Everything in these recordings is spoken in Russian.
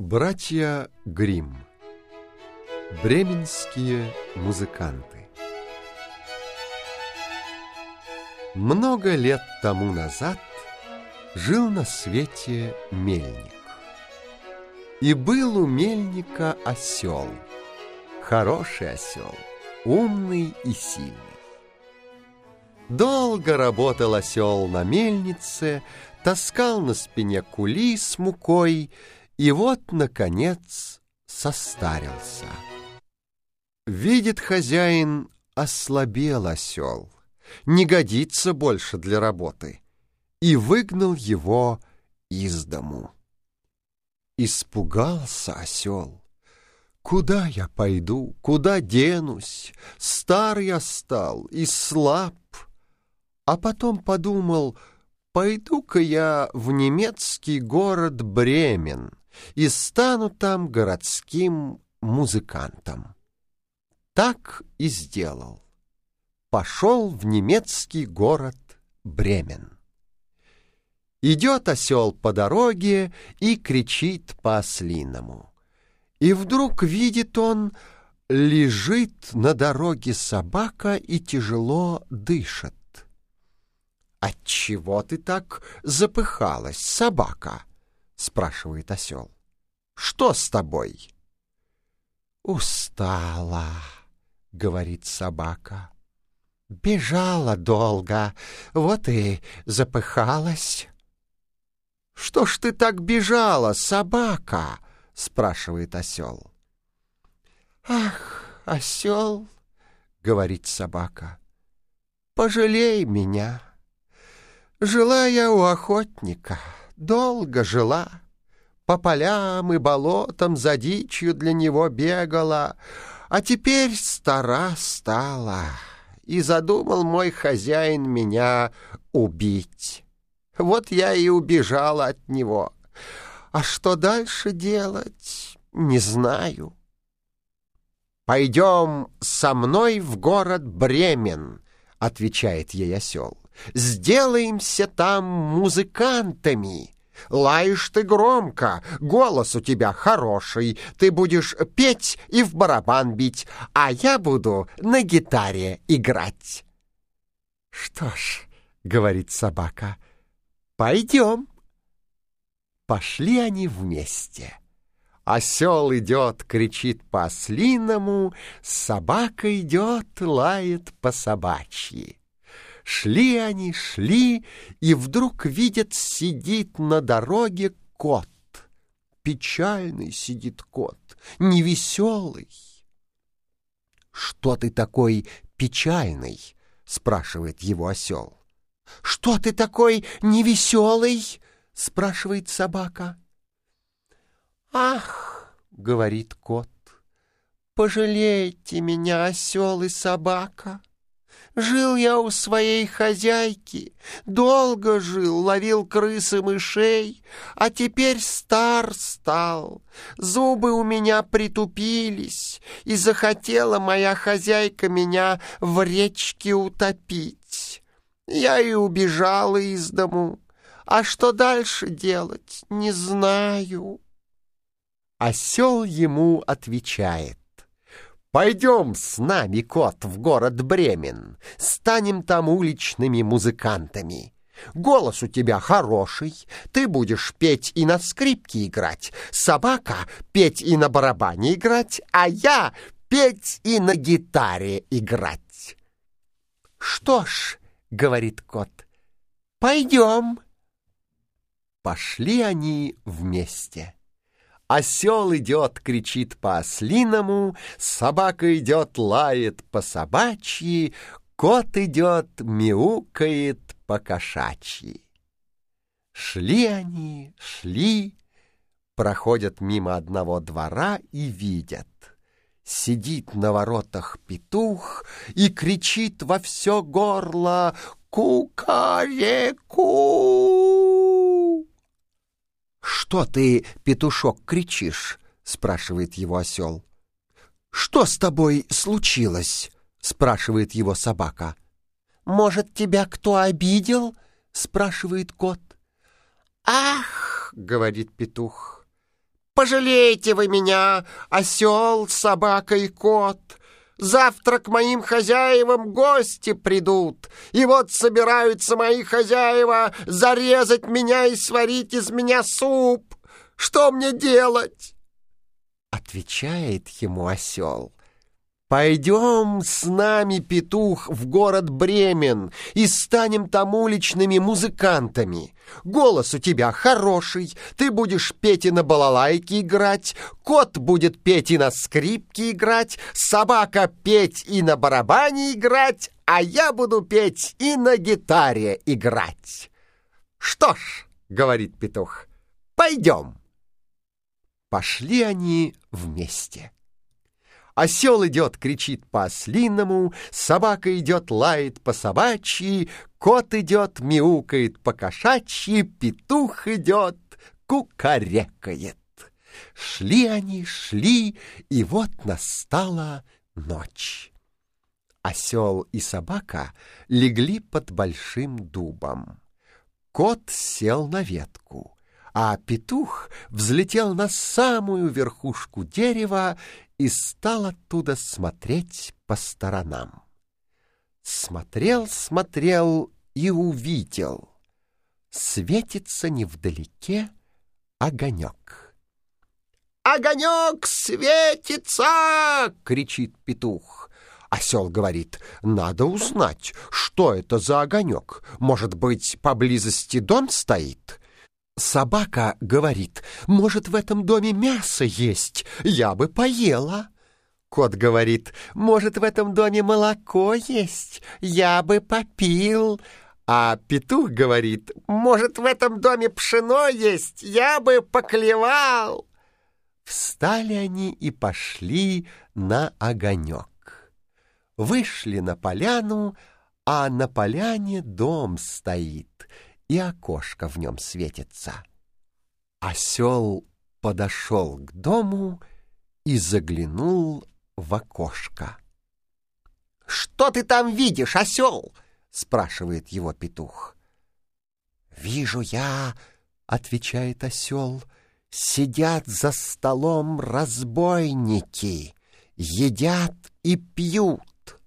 Братья Гримм Бременские музыканты Много лет тому назад жил на свете мельник. И был у мельника осел, хороший осел, умный и сильный. Долго работал осел на мельнице, таскал на спине кули с мукой — и вот, наконец, состарился. Видит хозяин, ослабел осел, не годится больше для работы, и выгнал его из дому. Испугался осел. Куда я пойду, куда денусь? Стар я стал и слаб. А потом подумал, пойду-ка я в немецкий город Бремен и стану там городским музыкантом. Так и сделал. Пошел в немецкий город Бремен. Идет осел по дороге и кричит по-ослиному. И вдруг видит он, лежит на дороге собака и тяжело дышит. «Отчего ты так запыхалась, собака?» Спрашивает осел. Что с тобой? Устала, говорит собака. Бежала долго, вот и запыхалась. Что ж ты так бежала, собака? спрашивает осел. Ах, осел, говорит собака, пожалей меня. Жила я у охотника долго жила. По полям и болотам за дичью для него бегала, а теперь стара стала, и задумал мой хозяин меня убить. Вот я и убежала от него. А что дальше делать, не знаю. «Пойдем со мной в город Бремен», — отвечает ей осел. Сделаемся там музыкантами. Лаешь ты громко, голос у тебя хороший, ты будешь петь и в барабан бить, а я буду на гитаре играть. Что ж, говорит собака, пойдем. Пошли они вместе. Осел идет, кричит по-ослиному, собака идет, лает по-собачьи. Шли они, шли, и вдруг видят, сидит на дороге кот. Печальный сидит кот, невеселый. «Что ты такой печальный?» — спрашивает его осел. «Что ты такой невеселый?» — спрашивает собака. «Ах!» — говорит кот. «Пожалейте меня, осел и собака!» Жил я у своей хозяйки, долго жил, ловил крыс и мышей, а теперь стар стал. Зубы у меня притупились, и захотела моя хозяйка меня в речке утопить. Я и убежала из дому, а что дальше делать, не знаю. Осел ему отвечает. Пойдем с нами, кот, в город Бремен. Станем там уличными музыкантами. Голос у тебя хороший, ты будешь петь и на скрипке играть, собака петь и на барабане играть, а я петь и на гитаре играть. Что ж, говорит кот, пойдем. Пошли они вместе. Осел идет, кричит по-ослиному, собака идет, лает по-собачьи, кот идет, мяукает по-кошачьи. Шли они, шли, проходят мимо одного двора и видят. Сидит на воротах петух и кричит во все горло «Кукареку!» «Что ты, петушок, кричишь?» — спрашивает его осел. «Что с тобой случилось?» — спрашивает его собака. «Может, тебя кто обидел?» — спрашивает кот. «Ах!» — говорит петух. пожалейте вы меня, осел, собака и кот. Завтра к моим хозяевам гости придут, и вот собираются мои хозяева зарезать меня и сварить из меня суп. Что мне делать?» Отвечает ему осел. Пойдем с нами, петух, в город Бремен и станем там уличными музыкантами. Голос у тебя хороший, ты будешь петь и на балалайке играть, кот будет петь и на скрипке играть, собака петь и на барабане играть, а я буду петь и на гитаре играть. Что ж, говорит петух, пойдем. Пошли они вместе. Осел идет, кричит по-ослиному, собака идет, лает по-собачьи, кот идет, мяукает по-кошачьи, петух идет, кукарекает. Шли они, шли, и вот настала ночь. Осел и собака легли под большим дубом. Кот сел на ветку, а петух взлетел на самую верхушку дерева и стал оттуда смотреть по сторонам. Смотрел, смотрел и увидел. Светится невдалеке огонек. «Огонек светится!» — кричит петух. Осел говорит, надо узнать, что это за огонек. Может быть, поблизости дом стоит? Собака говорит, может, в этом доме мясо есть, я бы поела. Кот говорит, может, в этом доме молоко есть, я бы попил. А петух говорит, может, в этом доме пшено есть, я бы поклевал. Встали они и пошли на огонек. Вышли на поляну, а на поляне дом стоит — и окошко в нем светится. Осел подошел к дому и заглянул в окошко. «Что ты там видишь, осел?» — спрашивает его петух. «Вижу я», — отвечает осел, — «сидят за столом разбойники, едят и пьют».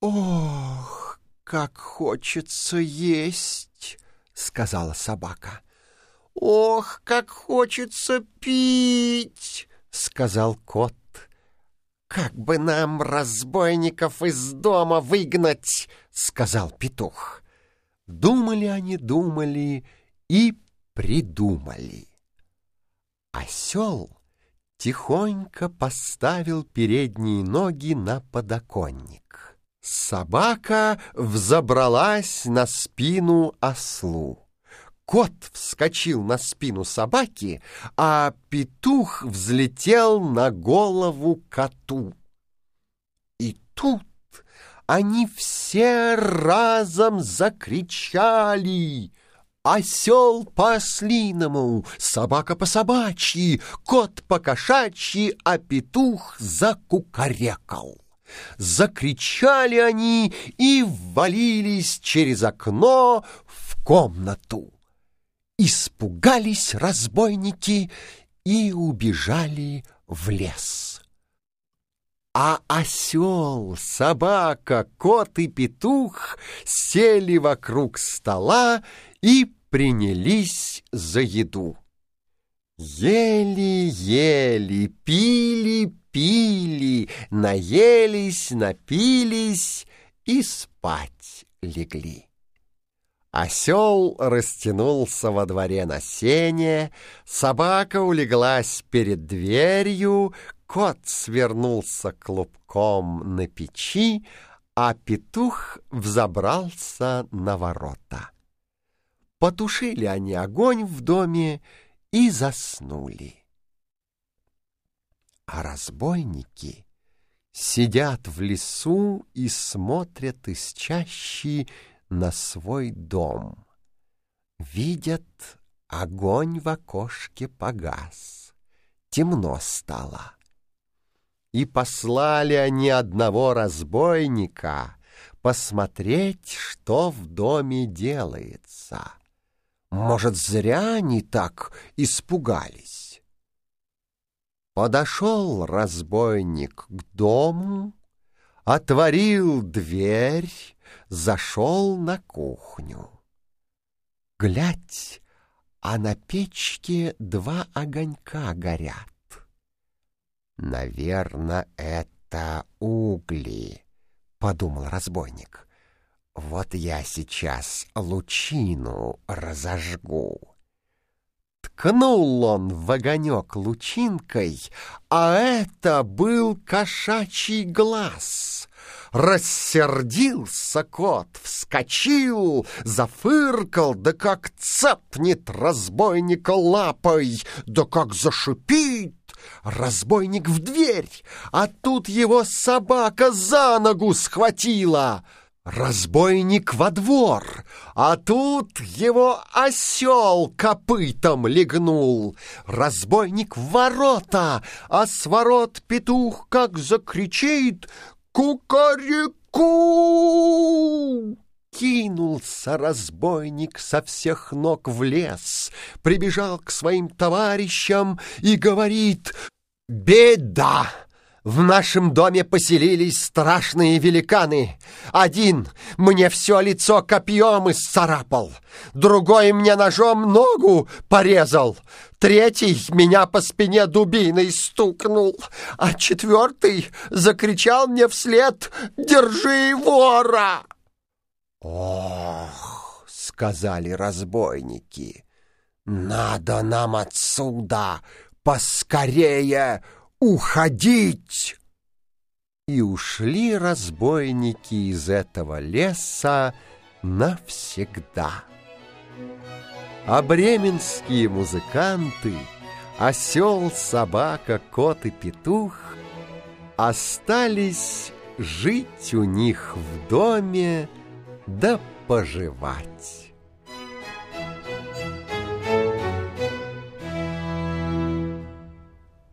«Ох, как хочется есть!» — сказала собака. «Ох, как хочется пить!» — сказал кот. «Как бы нам разбойников из дома выгнать!» — сказал петух. Думали они, думали и придумали. Осел тихонько поставил передние ноги на подоконник. Собака взобралась на спину ослу. Кот вскочил на спину собаки, а петух взлетел на голову коту. И тут они все разом закричали. Осел по-ослиному, собака по-собачьи, кот по-кошачьи, а петух закукарекал. Закричали они и ввалились через окно в комнату. Испугались разбойники и убежали в лес. А осел, собака, кот и петух сели вокруг стола и принялись за еду. Ели-ели, пили, пили, наелись, напились и спать легли. Осел растянулся во дворе на сене, собака улеглась перед дверью, кот свернулся клубком на печи, а петух взобрался на ворота. Потушили они огонь в доме и заснули а разбойники сидят в лесу и смотрят из чащи на свой дом. Видят, огонь в окошке погас, темно стало. И послали они одного разбойника посмотреть, что в доме делается. Может, зря они так испугались. Подошел разбойник к дому, Отворил дверь, зашел на кухню. Глядь, а на печке два огонька горят. Наверно, это угли, подумал разбойник. Вот я сейчас лучину разожгу. Ткнул он в огонек лучинкой, а это был кошачий глаз. Рассердился кот, вскочил, зафыркал, да как цепнет разбойника лапой, да как зашипит. Разбойник в дверь, а тут его собака за ногу схватила — Разбойник во двор, а тут его осел копытом легнул. Разбойник в ворота, а с ворот петух как закричит «Кукареку!» Кинулся разбойник со всех ног в лес, прибежал к своим товарищам и говорит «Беда!» В нашем доме поселились страшные великаны. Один мне все лицо копьем исцарапал, другой мне ножом ногу порезал, третий меня по спине дубиной стукнул, а четвертый закричал мне вслед «Держи вора!» «Ох!» — сказали разбойники. «Надо нам отсюда поскорее уходить!» И ушли разбойники из этого леса навсегда. А бременские музыканты, осел, собака, кот и петух остались жить у них в доме да поживать.